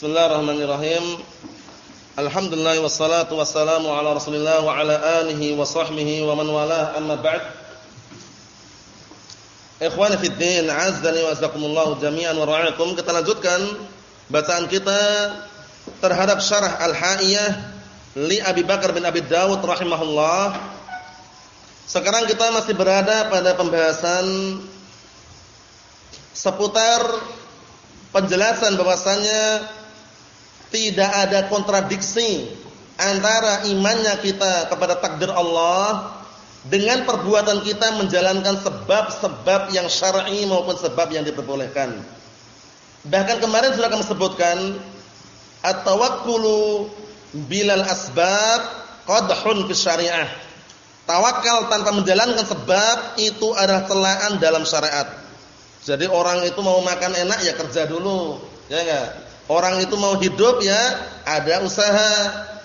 Bismillahirrahmanirrahim. Alhamdulillah wassalatu wassalamu ala Rasulillah wa ala alihi wa sahbihi wa man walah amma ba'd. Ikhwani fid din, azdani wa azakumullah jami'an wa ra'akum. Kita lanjutkan bacaan kita terhadap syarah Al-Ha'iyah li Abi Bakar bin Abi Dawud rahimahullah. Sekarang kita masih berada pada pembahasan seputar penjelasan bahwasanya tidak ada kontradiksi antara imannya kita kepada takdir Allah dengan perbuatan kita menjalankan sebab-sebab yang syar'i maupun sebab yang diperbolehkan. Bahkan kemarin sudah kami sebutkan at-tawakkulu bilal asbab qadhun fi syariah. Tawakal tanpa menjalankan sebab itu adalah celaan dalam syariat. Jadi orang itu mau makan enak ya kerja dulu, ya enggak? Orang itu mau hidup ya ada usaha.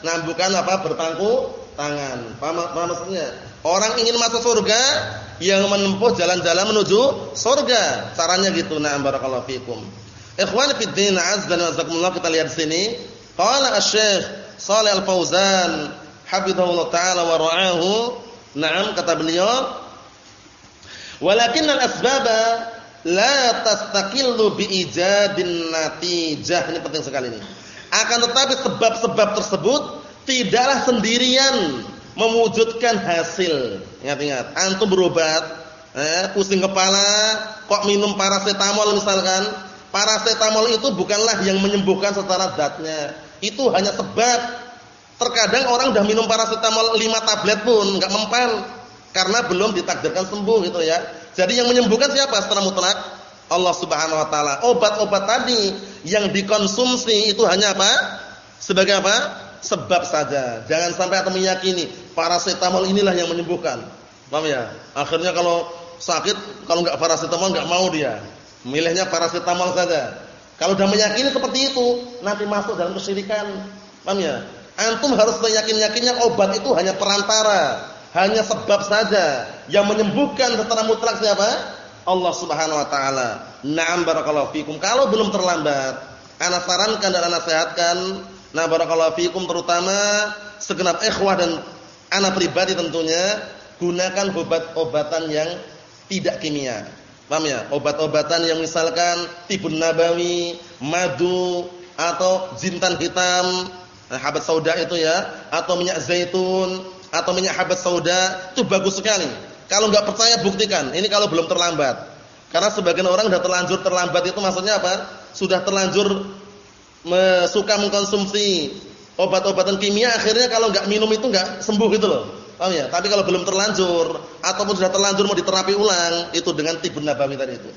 Nah, bukan apa berpangku tangan. Paham, maksudnya? Orang ingin masuk surga yang menempuh jalan-jalan menuju surga. Caranya gitu. Nah, barakallahu fikum. Ikhwan fi din, azza wa jazakumullah kita lihat sini. Qala Asy-Syaikh Shalih Al-Fauzan hafizahullah taala wa ra'ahu. Naam kata beliau, "Walakin al-asbaba la tastaqillu bi ijadin natijah. Ini penting sekali ini. Akan tetapi sebab-sebab tersebut tidaklah sendirian mewujudkan hasil. Ingat-ingat, antum berobat, eh, pusing kepala, kok minum paracetamol misalkan. Paracetamol itu bukanlah yang menyembuhkan secara zatnya. Itu hanya sebab. Terkadang orang sudah minum paracetamol 5 tablet pun enggak mempan karena belum ditakdirkan sembuh gitu ya. Jadi yang menyembuhkan siapa secara mutlak? Allah Subhanahu wa taala. Obat-obat tadi yang dikonsumsi itu hanya apa? Sebagai apa? Sebab saja. Jangan sampai atau meyakini paracetamol inilah yang menyembuhkan. Paham ya? Akhirnya kalau sakit kalau enggak paracetamol enggak mau dia. Milihnya paracetamol saja. Kalau sudah meyakini seperti itu, nanti masuk dalam kesyirikan. Paham ya? Antum harus meyakin-yakinnya obat itu hanya perantara hanya sebab saja yang menyembuhkan secara mutlak siapa? Allah Subhanahu wa taala. Na'am barakallahu fikum. Kalau belum terlambat, ana sarankan dan ana sehatkan, nah barakallahu fikum terutama segenap ikhwah dan ana pribadi tentunya gunakan obat-obatan yang tidak kimia. Paham ya? Obat-obatan yang misalkan tibun nabawi, madu atau jintan hitam, nah, habat sauda itu ya, atau minyak zaitun atau minyak habat sauda itu bagus sekali. Kalau nggak percaya buktikan. Ini kalau belum terlambat. Karena sebagian orang sudah terlanjur terlambat itu maksudnya apa? Sudah terlanjur suka mengkonsumsi obat-obatan kimia akhirnya kalau nggak minum itu nggak sembuh gitu loh. Paham ya? Tapi kalau belum terlanjur ataupun sudah terlanjur mau diterapi ulang itu dengan tibun nabawi tadi itu.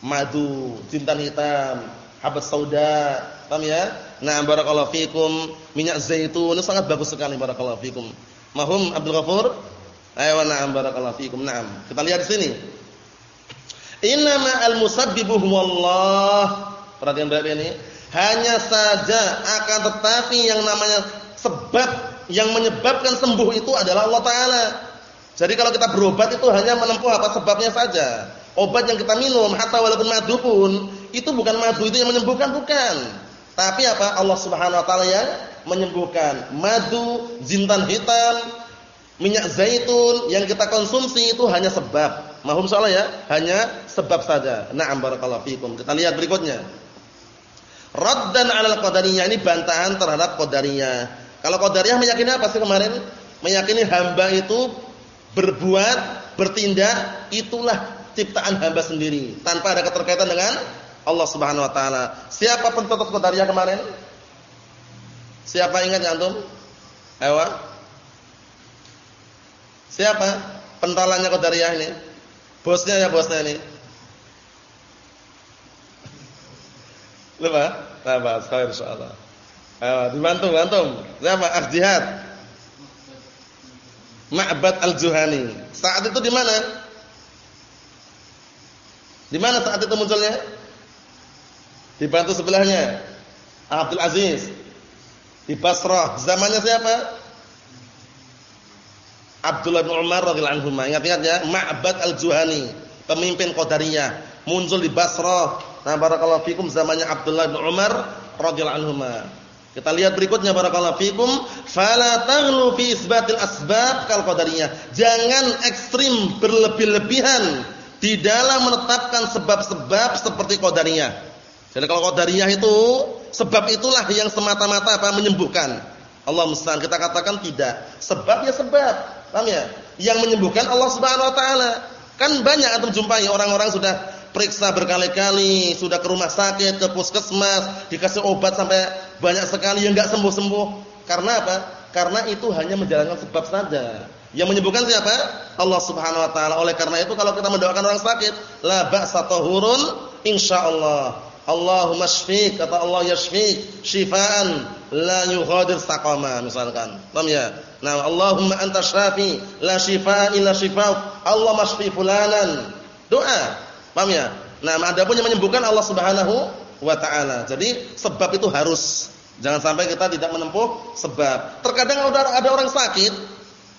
Madu, jintan hitam, habat sauda, paham ya? Nah, barakallahu fikum, minyak zaitun ini sangat bagus sekali barakallahu fikum. Mahum Abdul Ghafur? Ayo na'am barakallahu fikum. Na'am. Kita lihat di sini. Innama al-musabbibu huwallah. Perhatian baik ini. Hanya saja akan tetapi yang namanya sebab yang menyebabkan sembuh itu adalah Allah taala. Jadi kalau kita berobat itu hanya menempuh apa sebabnya saja. Obat yang kita minum hatta walaupun madu pun itu bukan madu itu yang menyembuhkan bukan. Tapi apa? Allah Subhanahu wa taala yang menyembuhkan. Madu, jintan hitam, minyak zaitun yang kita konsumsi itu hanya sebab. Mahum salah ya? Hanya sebab saja. Na'am barakallahu fikum. Kita lihat berikutnya. Raddan 'alal qadariyah ini bantahan terhadap qadariyah. Kalau qadariyah meyakini apa sih kemarin? Meyakini hamba itu berbuat, bertindak itulah ciptaan hamba sendiri tanpa ada keterkaitan dengan Allah Subhanahu wa taala. Siapa pencetus qadariyah kemarin? Siapa ingat antum? Ayo. Siapa pentolannya Qadariyah ini? Bosnya ya bosnya ini. Lupa? Lupa, saya insyaallah. Ayo, dibantu, bantu. Siapa? Al-Jihad. Ma'bad Al-Juhani. Saat itu di mana? Di mana saat itu munculnya? Dibantu sebelahnya. Abdul Aziz di Basrah. Zamannya siapa? Abdullah bin Umar radhiyallahu anhu. Ingat-ingat ya, Ma'bad Al-Juhani, pemimpin Qadariyah, muncul di Basrah. Nah, barakallahu fikum zamannya Abdullah bin Umar radhiyallahu anhuma. Kita lihat berikutnya barakallahu fikum, fala taghlu fi isbatil asbab kal qadariyah. Jangan ekstrim berlebih-lebihan di dalam menetapkan sebab-sebab seperti qadariyah. Jadi kalau qadariyah itu sebab itulah yang semata-mata apa menyembuhkan. Allah musta'an kita katakan tidak. Sebab ya sebab. Paham ya? Yang menyembuhkan Allah Subhanahu wa taala. Kan banyak antum jumpai orang-orang sudah periksa berkali-kali, sudah ke rumah sakit, ke puskesmas, dikasih obat sampai banyak sekali yang enggak sembuh-sembuh. Karena apa? Karena itu hanya menjalankan sebab saja. Yang menyembuhkan siapa? Allah Subhanahu wa taala. Oleh karena itu kalau kita mendoakan orang sakit, la ba'sa tahurun insyaallah. Allahumma shfik kata Allah yashfik syifaan la yughadir saqama misalkan. Paham ya? Nah, Allahumma anta syafi la syifaa illa syifaa. Allah masfi fulanan. Doa. Paham ya? Nah, adapun yang menyembuhkan Allah Subhanahu wa taala. Jadi sebab itu harus. Jangan sampai kita tidak menempuh sebab. Terkadang ada, ada orang sakit,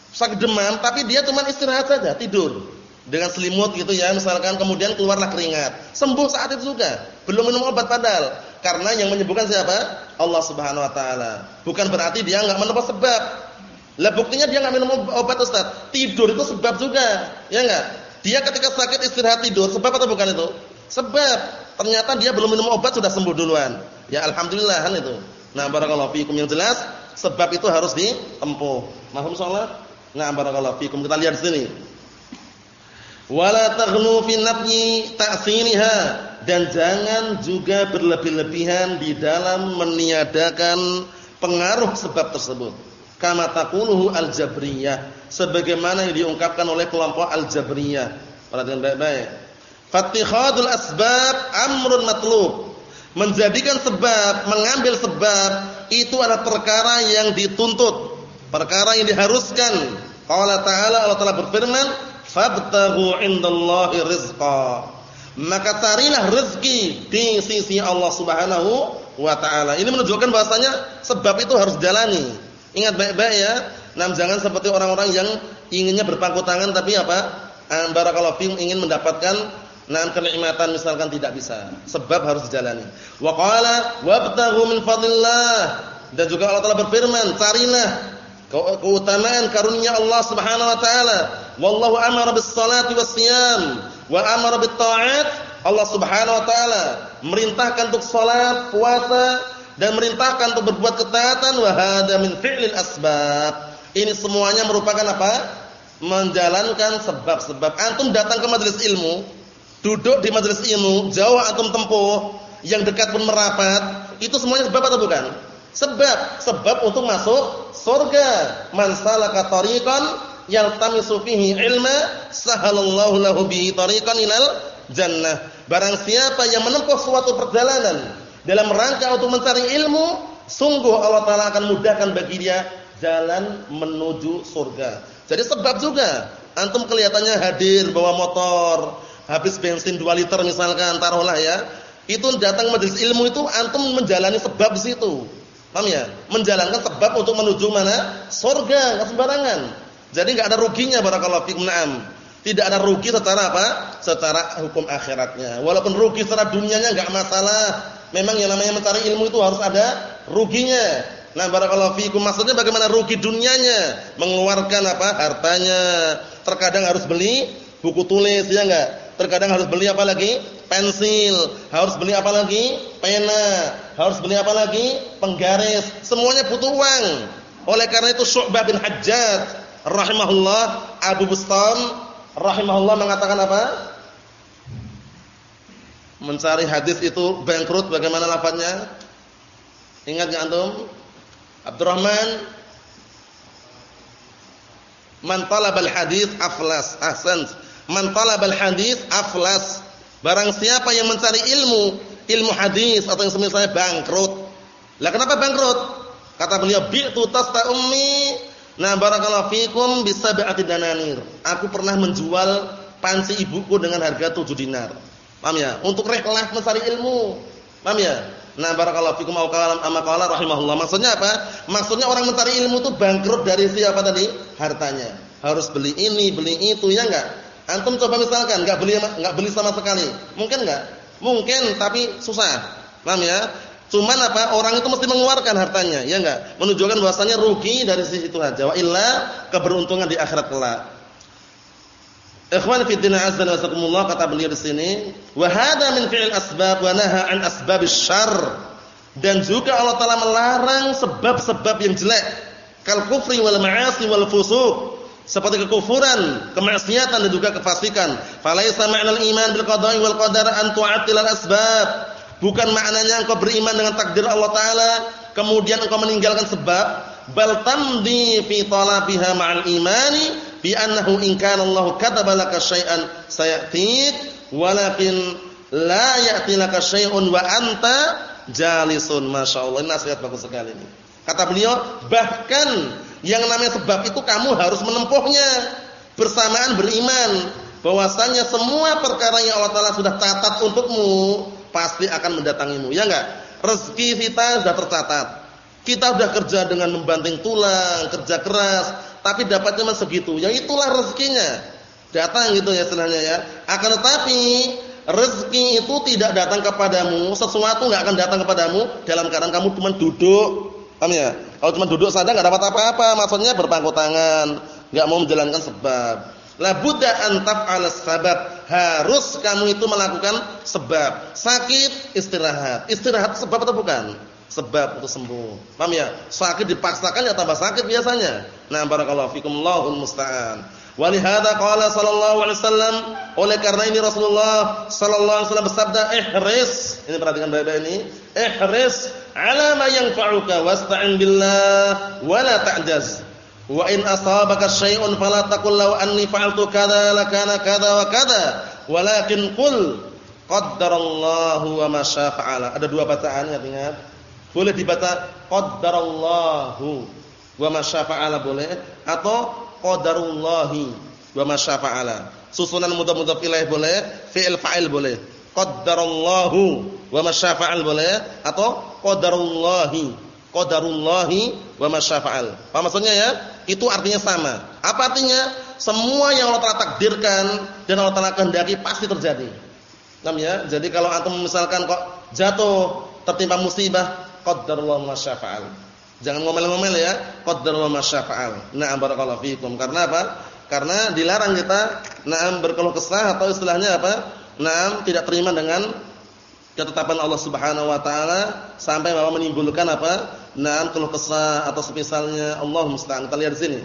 sakit demam, tapi dia cuma istirahat saja, tidur. Dengan selimut gitu ya, misalkan kemudian keluarlah keringat. Sembuh saat itu juga. Belum minum obat padahal. Karena yang menyembuhkan siapa? Allah Subhanahu wa taala. Bukan berarti dia enggak menempuh sebab. Lah buktinya dia enggak minum obat Ustaz. Tidur itu sebab juga. Ya enggak? Dia ketika sakit istirahat tidur, sebab atau bukan itu? Sebab. Ternyata dia belum minum obat sudah sembuh duluan. Ya alhamdulillah kan itu. Nah, barakallahu fikum yang jelas, sebab itu harus ditempuh. Mahum sholat? Nah, barakallahu fikum. Kita lihat sini. Wala taghnu fi nafyi ta'siriha dan jangan juga berlebih-lebihan di dalam meniadakan pengaruh sebab tersebut. Kama taquluhu al-jabriyah sebagaimana yang diungkapkan oleh kelompok al-jabriyah. Perhatikan baik-baik. Fattikhadul asbab amrun matlub. Menjadikan sebab, mengambil sebab itu adalah perkara yang dituntut, perkara yang diharuskan. Qala ta'ala Allah Ta'ala berfirman, "Fabtaghu 'indallahi rizqa." Maka carilah rezeki di sisi Allah Subhanahu wa taala. Ini menunjukkan bahasanya sebab itu harus jalani. Ingat baik-baik ya. Nah, jangan seperti orang-orang yang inginnya berpangku tangan tapi apa? Barakallahu fiikum ingin mendapatkan nah kenikmatan misalkan tidak bisa. Sebab harus dijalani. Wa qala wabtaghu min fadlillah. Dan juga Allah Taala berfirman, carilah keutamaan karunia Allah Subhanahu wa taala. Wallahu amara bis salati was siyam wa amara bit ta'at. Allah Subhanahu wa taala merintahkan untuk salat, puasa dan merintahkan untuk berbuat ketaatan wa hada min fi'lil asbab. Ini semuanya merupakan apa? Menjalankan sebab-sebab. Antum datang ke majelis ilmu, duduk di majelis ilmu, jauh antum tempuh, yang dekat pun merapat, itu semuanya sebab atau bukan? Sebab, sebab untuk masuk surga. Man salaka tariqan yaltamisu fihi ilma, sahalallahu lahu bihi tariqan ilal jannah. Barang siapa yang menempuh suatu perjalanan dalam rangka untuk mencari ilmu, sungguh Allah taala akan mudahkan bagi dia jalan menuju surga. Jadi sebab juga antum kelihatannya hadir bawa motor, habis bensin 2 liter misalkan taruhlah ya. Itu datang majelis ilmu itu antum menjalani sebab situ. Paham ya? Menjalankan sebab untuk menuju mana? Surga, enggak sembarangan. Jadi enggak ada ruginya barakallahu fikum. Naam. Tidak ada rugi secara apa? Secara hukum akhiratnya. Walaupun rugi secara dunianya enggak masalah. Memang yang namanya mencari ilmu itu harus ada ruginya. Nah, barakallahu fikum. Maksudnya bagaimana rugi dunianya? Mengeluarkan apa? Hartanya. Terkadang harus beli buku tulis, ya enggak? Terkadang harus beli apa lagi? Pensil. Harus beli apa lagi? Pena. Harus beli apa lagi? Penggaris. Semuanya butuh uang. Oleh karena itu Syu'bah bin Hajjaj rahimahullah, Abu Bustam rahimahullah mengatakan apa? Mencari hadis itu bangkrut bagaimana lafadznya? Ingat enggak antum? Abdurrahman Man talabal hadis aflas. Ahsan. Man talabal hadis aflas. Barang siapa yang mencari ilmu, ilmu hadis atau yang semisalnya bangkrut. Lah kenapa bangkrut? Kata beliau, "Bi'tu tasta ummi." Nah, barakallahu fikum bisa sab'ati dananir. Aku pernah menjual panci ibuku dengan harga 7 dinar. Paham ya? Untuk rehlah mencari ilmu. Paham ya? Nah, barakallahu fikum au qalam amma qala rahimahullah. Maksudnya apa? Maksudnya orang mencari ilmu itu bangkrut dari siapa tadi? Hartanya. Harus beli ini, beli itu, ya enggak? Antum coba misalkan enggak beli enggak beli sama sekali. Mungkin enggak? Mungkin, tapi susah. Paham ya? Cuman apa? Orang itu mesti mengeluarkan hartanya, ya enggak? Menunjukkan bahwasanya rugi dari sisi itu saja. Wa illa keberuntungan di akhirat kelak. Ikhwan fi din azza wa jazakumullah kata beliau di sini, wa hadha min fi'il asbab wa naha an asbabis syarr. Dan juga Allah Taala melarang sebab-sebab yang jelek, kal kufri wal ma'asi wal fusuq. Seperti kekufuran, kemaksiatan dan juga kefasikan. Falaisa ma'nal iman bil qada'i wal qadar an tu'attil al asbab Bukan maknanya engkau beriman dengan takdir Allah taala kemudian engkau meninggalkan sebab, bal tamdi fi talabiha ma'al imani bi annahu in kana Allah kataba laka syai'an sayatik walakin la ya'ti laka syai'un wa anta jalisun. Masyaallah, nasihat bagus sekali ini. Kata beliau, bahkan yang namanya sebab itu kamu harus menempuhnya bersamaan beriman bahwasanya semua perkara yang Allah taala sudah catat untukmu pasti akan mendatangimu, ya enggak? Rezeki kita sudah tercatat. Kita sudah kerja dengan membanting tulang, kerja keras, tapi dapatnya cuma segitu. Yang itulah rezekinya. Datang gitu ya sebenarnya ya. Akan tetapi rezeki itu tidak datang kepadamu, sesuatu enggak akan datang kepadamu dalam keadaan kamu cuma duduk. Paham ya? Kalau cuma duduk saja enggak dapat apa-apa, maksudnya berpangku tangan, enggak mau menjalankan sebab. La budda an taf'al sabab. Harus kamu itu melakukan sebab. Sakit istirahat. Istirahat sebab atau bukan? Sebab untuk sembuh. Paham ya? Sakit dipaksakan ya tambah sakit biasanya. Nah, barakallahu fikum Allahul musta'an. Walihada qala sallallahu alaihi wasallam oleh karena ini Rasulullah sallallahu alaihi wasallam bersabda ihris ini perhatikan baik-baik ini ihris ala ma yanfa'uka wasta'in billah wala ta'jaz Wa in asabaka syai'un fala taqul law anni fa'altu kadza lakana kadza wa kadza, walakin qul qaddarallahu wa ma syafa'ala. Ada dua bacaan ingat-ingat. Boleh dibaca qaddarallahu wa ma syafa'ala boleh atau qadarullahi wa ma syafa'ala. Susunan mudhaf-mudhaf ilaih boleh, fi'il fa'il boleh. Qaddarallahu wa ma boleh atau qadarullahi qadarullahi wa ma syafa'al. Paham maksudnya ya? itu artinya sama. Apa artinya? Semua yang Allah Taala takdirkan dan Allah Taala kehendaki pasti terjadi. Namanya, jadi kalau antum misalkan kok jatuh tertimpa musibah, qadarullah masyafa'al. Jangan ngomel-ngomel ya, qadarullah masyafa'al. Na'am barakallahu fikum. Karena apa? Karena dilarang kita na'am berkeluh kesah atau istilahnya apa? Na'am tidak terima dengan ketetapan Allah Subhanahu wa taala sampai bahwa menimbulkan apa? Naam keluh kesah atau semisalnya Allah musta'an. Kita lihat di sini.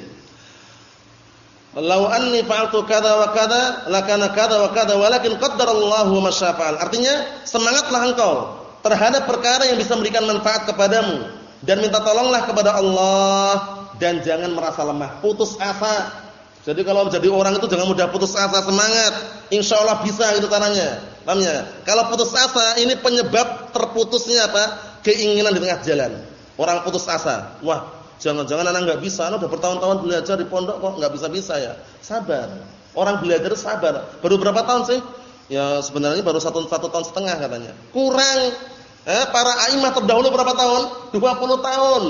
Lau anni fa'altu kada wa kada lakana kada wa kada walakin qaddarallahu ma syafa'al. Artinya, semangatlah engkau terhadap perkara yang bisa memberikan manfaat kepadamu dan minta tolonglah kepada Allah dan jangan merasa lemah, putus asa. Jadi kalau menjadi orang itu jangan mudah putus asa, semangat. Insyaallah bisa itu caranya. Paham ya? Kalau putus asa ini penyebab terputusnya apa? Keinginan di tengah jalan. Orang putus asa. Wah, jangan-jangan anak nggak bisa, anak udah bertahun-tahun belajar di pondok kok nggak bisa-bisa ya. Sabar. Orang belajar sabar. Baru berapa tahun sih? Ya sebenarnya baru satu, satu tahun setengah katanya. Kurang. Eh, para aimah terdahulu berapa tahun? 20 tahun.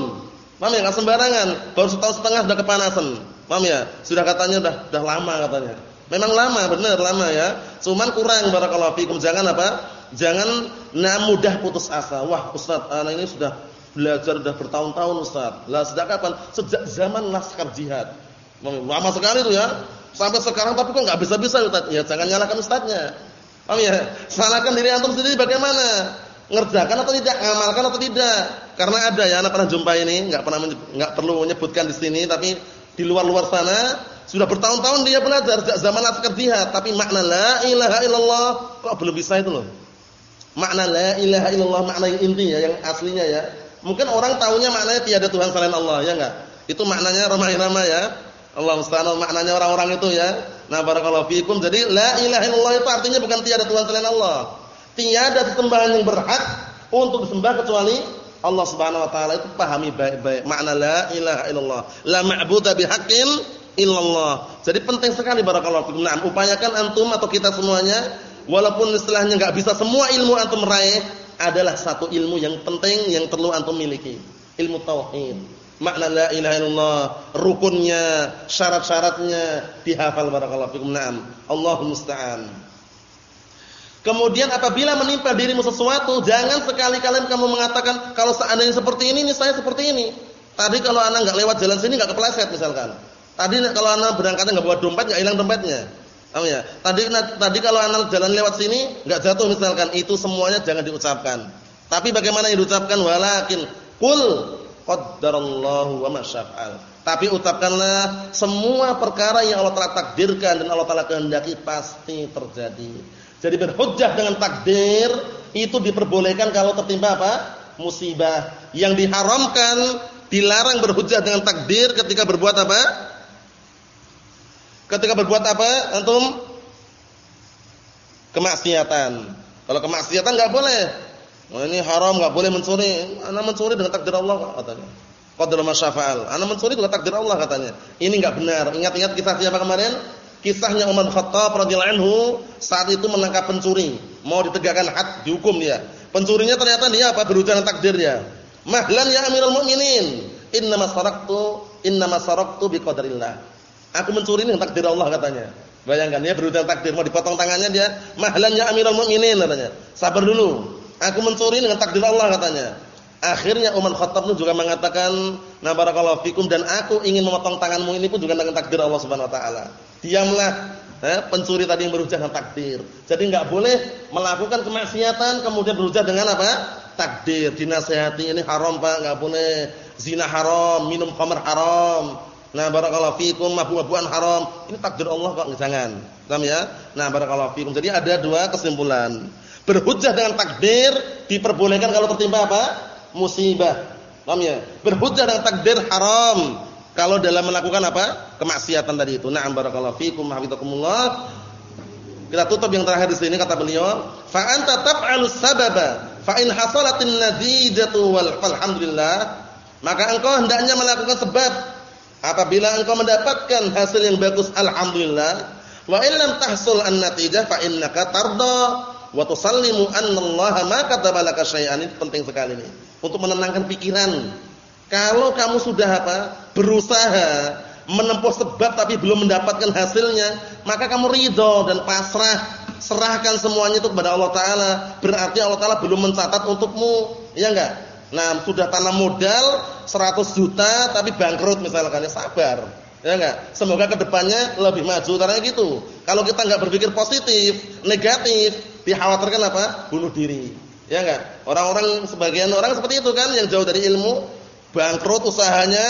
Paham ya? Enggak sembarangan. Baru setahun setengah sudah kepanasan. Paham ya? Sudah katanya udah udah lama katanya. Memang lama, benar lama ya. Cuman kurang barakallahu fikum. Jangan apa? Jangan nah mudah putus asa. Wah, Ustaz, anak ini sudah belajar sudah bertahun-tahun Ustaz. Lah sejak kapan? Sejak zaman laskar jihad. Lama sekali itu ya. Sampai sekarang tapi kok enggak bisa-bisa Ustaz. Ya jangan nyalahkan ustaznya. Paham ya? Salahkan diri antum sendiri bagaimana? Ngerjakan atau tidak? Ngamalkan atau tidak? Karena ada ya anak pernah jumpa ini, enggak pernah enggak perlu menyebutkan di sini tapi di luar-luar sana sudah bertahun-tahun dia belajar sejak zaman laskar jihad, tapi makna la ilaha illallah kok belum bisa itu loh. Makna la ilaha illallah makna yang inti ya, yang aslinya ya Mungkin orang tahunya maknanya tiada Tuhan selain Allah, ya enggak? Itu maknanya ramai-ramai ya. Allah Subhanahu maknanya orang-orang itu ya. Nah, barakallahu fikum. Jadi la ilaha illallah itu artinya bukan tiada Tuhan selain Allah. Tiada sesembahan yang berhak untuk disembah kecuali Allah Subhanahu wa taala itu pahami baik-baik makna la ilaha illallah. La ma'budu bihaqqin illallah. Jadi penting sekali barakallahu fikum. Nah, upayakan antum atau kita semuanya walaupun istilahnya enggak bisa semua ilmu antum meraih, adalah satu ilmu yang penting yang perlu antum miliki. Ilmu tauhid. Makna la ilaha illallah, rukunnya, syarat-syaratnya dihafal barakallahu fikum. Naam. Allahu musta'an. Kemudian apabila menimpa dirimu sesuatu, jangan sekali-kali kamu mengatakan kalau seandainya seperti ini, ini saya seperti ini. Tadi kalau anak nggak lewat jalan sini nggak kepleset misalkan. Tadi kalau anak berangkatnya nggak bawa dompet nggak hilang dompetnya. Paham ya? Tadi tadi kalau anak jalan lewat sini nggak jatuh misalkan, itu semuanya jangan diucapkan. Tapi bagaimana yang diucapkan walakin kul qaddarallahu wa masyafa'al. Tapi ucapkanlah semua perkara yang Allah telah takdirkan dan Allah telah kehendaki pasti terjadi. Jadi berhujjah dengan takdir itu diperbolehkan kalau tertimpa apa? musibah. Yang diharamkan, dilarang berhujjah dengan takdir ketika berbuat apa? Ketika berbuat apa? Antum kemaksiatan. Kalau kemaksiatan enggak boleh. Oh, ini haram enggak boleh mencuri. Ana mencuri dengan takdir Allah katanya. Qadar masyafa'al. Ana mencuri dengan takdir Allah katanya. Ini enggak benar. Ingat-ingat kisah siapa kemarin? Kisahnya Umar Khattab radhiyallahu anhu saat itu menangkap pencuri, mau ditegakkan had dihukum dia. Pencurinya ternyata dia apa? Berujar takdirnya. Mahlan ya Amirul Mukminin, innama saraktu saraktu biqadrillah. Aku mencuri ini takdir Allah katanya. Bayangkan dia berujar takdir mau dipotong tangannya dia, mahlan ya Amirul Mukminin katanya. Sabar dulu. Aku mencuri dengan takdir Allah katanya. Akhirnya Umar Khattab juga mengatakan, "Na barakallahu fikum dan aku ingin memotong tanganmu ini pun juga dengan takdir Allah Subhanahu wa taala." Diamlah eh, pencuri tadi yang berujar dengan takdir. Jadi enggak boleh melakukan kemaksiatan kemudian berujar dengan apa? Takdir. Dinasihati ini haram Pak, enggak boleh. Zina haram, minum khamr haram. Nah, barakallahu fikum mabuk-mabukan haram. Ini takdir Allah kok, jangan. Paham ya? Nah, barakallahu fikum. Jadi ada dua kesimpulan. Berhujjah dengan takdir diperbolehkan kalau tertimpa apa? Musibah. Paham ya? Berhujjah dengan takdir haram kalau dalam melakukan apa? Kemaksiatan tadi itu. Na'am barakallahu fikum hafizakumullah. Kita tutup yang terakhir di sini kata beliau, fa anta taf'alus sababa fa in hasalatin nadijatu wal alhamdulillah. Maka engkau hendaknya melakukan sebab apabila engkau mendapatkan hasil yang bagus alhamdulillah. Wa in lam tahsul an-natijah fa innaka tarda wa tusallimu anna Allah ma kataba laka syai'an. Ini penting sekali ini untuk menenangkan pikiran kalau kamu sudah apa? berusaha menempuh sebab tapi belum mendapatkan hasilnya, maka kamu ridho dan pasrah, serahkan semuanya itu kepada Allah taala. Berarti Allah taala belum mencatat untukmu, ya enggak? Nah, sudah tanam modal 100 juta tapi bangkrut misalkan, ya sabar. Ya enggak? Semoga ke depannya lebih maju caranya gitu. Kalau kita enggak berpikir positif, negatif, dikhawatirkan apa? Bunuh diri. Ya enggak? Orang-orang sebagian orang seperti itu kan yang jauh dari ilmu, bangkrut usahanya,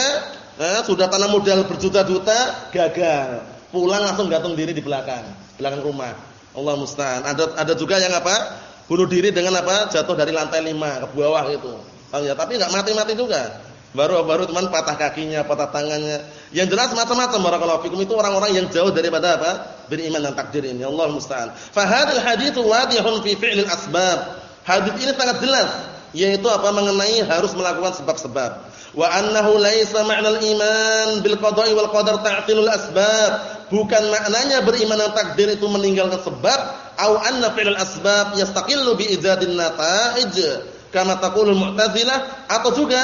eh, sudah tanam modal berjuta-juta, gagal. Pulang langsung gantung diri di belakang, belakang rumah. Allah musta'an. Ada ada juga yang apa? Bunuh diri dengan apa? Jatuh dari lantai 5 ke bawah itu. ya? Tapi enggak mati-mati juga. Baru-baru teman patah kakinya, patah tangannya. Yang jelas macam-macam barakallahu fikum itu orang-orang yang jauh daripada apa? Beriman dan takdir ini. Allah musta'an. Fa hadzal hadits wadihun fi fi'lil asbab. Hadis ini sangat jelas yaitu apa mengenai harus melakukan sebab-sebab wa annahu laisa ma'nal iman bil qada'i wal qadar ta'tilul asbab bukan maknanya beriman dengan takdir itu meninggalkan sebab au anna fi'lal asbab yastaqillu bi ijadin nata'ij kama taqulul mu'tazilah atau juga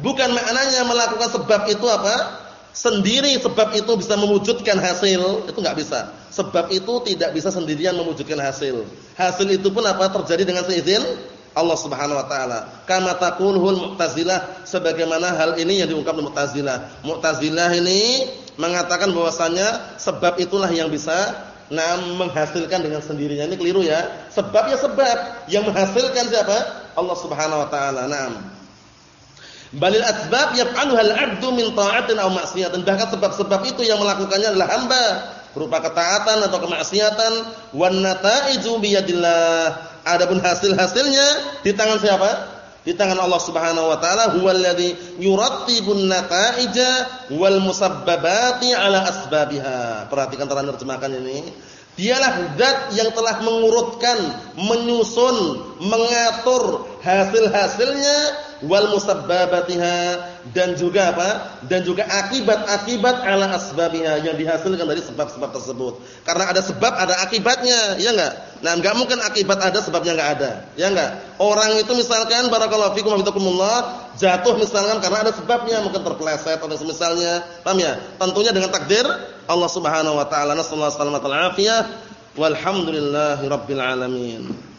bukan maknanya melakukan sebab itu apa sendiri sebab itu bisa mewujudkan hasil itu enggak bisa sebab itu tidak bisa sendirian mewujudkan hasil hasil itu pun apa terjadi dengan seizin Allah Subhanahu wa taala. Kama taqulul Mu'tazilah sebagaimana hal ini yang diungkap oleh Mu'tazilah. Mu'tazilah ini mengatakan bahwasanya sebab itulah yang bisa nah menghasilkan dengan sendirinya. Ini keliru ya. Sebab ya sebab, yang menghasilkan siapa? Allah Subhanahu wa taala. Naam. Balil asbab yaf'aluha al-'abdu min ta'atin aw ma'siyatin. Bahkan sebab-sebab itu yang melakukannya adalah hamba berupa ketaatan atau kemaksiatan wan nata'iju biyadillah Adapun hasil-hasilnya di tangan siapa? Di tangan Allah Subhanahu wa taala huwallazi yurattibun nata'ija wal musabbabati ala asbabiha. Perhatikan terjemahkan ini. Dialah zat yang telah mengurutkan, menyusun, mengatur hasil-hasilnya wal musabbabatiha dan juga apa? Dan juga akibat-akibat ala asbabiha yang dihasilkan dari sebab-sebab tersebut. Karena ada sebab, ada akibatnya, ya enggak? Nah, enggak mungkin akibat ada sebabnya enggak ada. Ya enggak? Orang itu misalkan barakallahu fikum wa jatuh misalkan karena ada sebabnya, mungkin terpeleset atau semisalnya. Paham ya? Tentunya dengan takdir Allah Subhanahu wa taala. Nasallahu alaihi wasallam Walhamdulillahirabbil alamin.